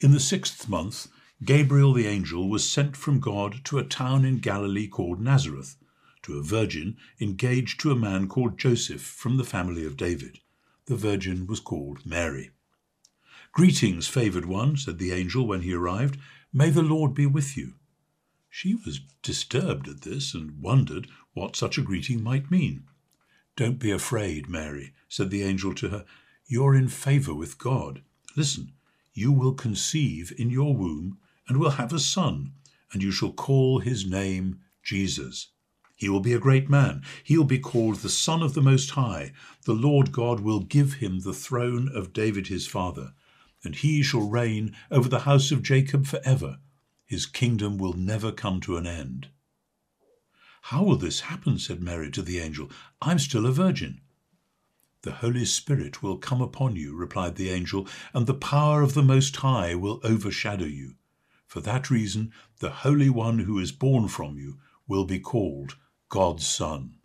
In the sixth month, Gabriel the angel was sent from God to a town in Galilee called Nazareth, to a virgin engaged to a man called Joseph from the family of David. The virgin was called Mary. Greetings, favoured one, said the angel when he arrived. May the Lord be with you. She was disturbed at this and wondered what such a greeting might mean. Don't be afraid, Mary, said the angel to her. You're in favour with God. Listen, you will conceive in your womb and will have a son, and you shall call his name Jesus. He will be a great man. He will be called the Son of the Most High. The Lord God will give him the throne of David his father, and he shall reign over the house of Jacob forever. His kingdom will never come to an end. How will this happen? said Mary to the angel. I'm still a virgin. The Holy Spirit will come upon you, replied the angel, and the power of the Most High will overshadow you. For that reason, the Holy One who is born from you will be called God's Son.